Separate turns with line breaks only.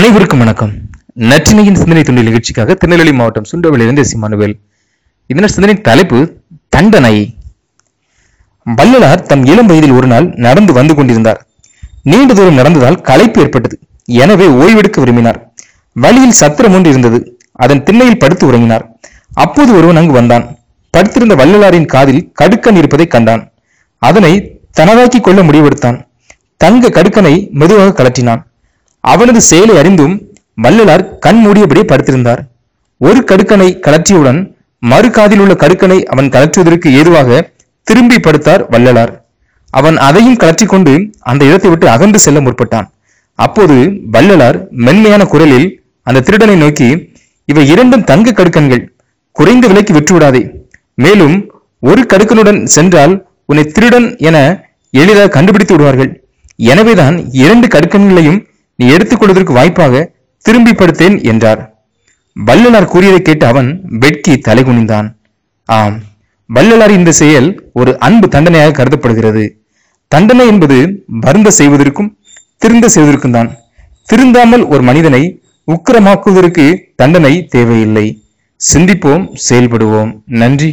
அனைவருக்கும் வணக்கம். நற்றினையின் சிந்தனை துணை நிகழ்ச்சிக்காக திருநெல்வேலி மாவட்டம் சுண்டவளியிலிருந்து சிமானுவேல் இதனால் சிந்தனை தலைப்பு தண்டனை. வள்ளலார் தம் இளம் வயதில் ஒரு நாள் நடந்து வந்து கொண்டிருந்தார். நீண்ட தூரம் நடந்ததால் களைப்பு ஏற்பட்டது. எனவே ஓய்வெடுக்க விரும்பினார். வழியில் சத்திரம் ஒன்று இருந்தது. அதன் திண்ணையில் படுத்து உறங்கினார். அப்போது ஒருவன் அங்கு வந்தான். படுத்திருந்த வள்ளலாரின் காதில் கடுக்கன் இருப்பதை கண்டான். அதனை தனதாக்கிக் கொள்ள முடிவெடுத்தான். தங்க கடுக்கனை மெதுவாக கலற்றினான் அவனது செயலை அறிந்தும் வள்ளலார் கண் மூடியபடி படுத்திருந்தார். ஒரு கடுக்கனை கலற்றியவுடன் மறு காதில் உள்ள கடுக்கனை அவன் கலற்றுவதற்கு ஏதுவாக திரும்பி படுத்தார் வள்ளலார். அவன் அதையும் கலற்றிக்கொண்டு அந்த இடத்தை விட்டு அகன்று செல்ல முற்பட்டான். அப்போது வள்ளலார் மென்மையான குரலில் அந்த திருடனை நோக்கி இவை இரண்டும் தங்க கடுக்கன்கள். குறைந்த விலைக்கு விற்றுவிடாதே. மேலும் ஒரு கடுக்கனுடன் சென்றால் உன்னை திருடன் என எளிதாக கண்டுபிடித்து விடுவார்கள். எனவேதான் இரண்டு கடுக்கன்களையும் நீ எடுத்துக் கொள்வதற்கு வாய்ப்பாக திரும்பி படுத்தேன் என்றார். வள்ளலார் கூறியதை கேட்டு அவன் வெட்கி தலைகுனிந்தான். ஆம் வள்ளலார் இந்த செயல் ஒரு அன்பு தண்டனையாக கருதப்படுகிறது. தண்டனை என்பது வருந்த செய்வதற்கும் திருந்த செய்வதற்கும் தான். திருந்தாமல் ஒரு மனிதனை உக்கிரமாக்குவதற்கு தண்டனை தேவையில்லை. சிந்திப்போம் செயல்படுவோம். நன்றி.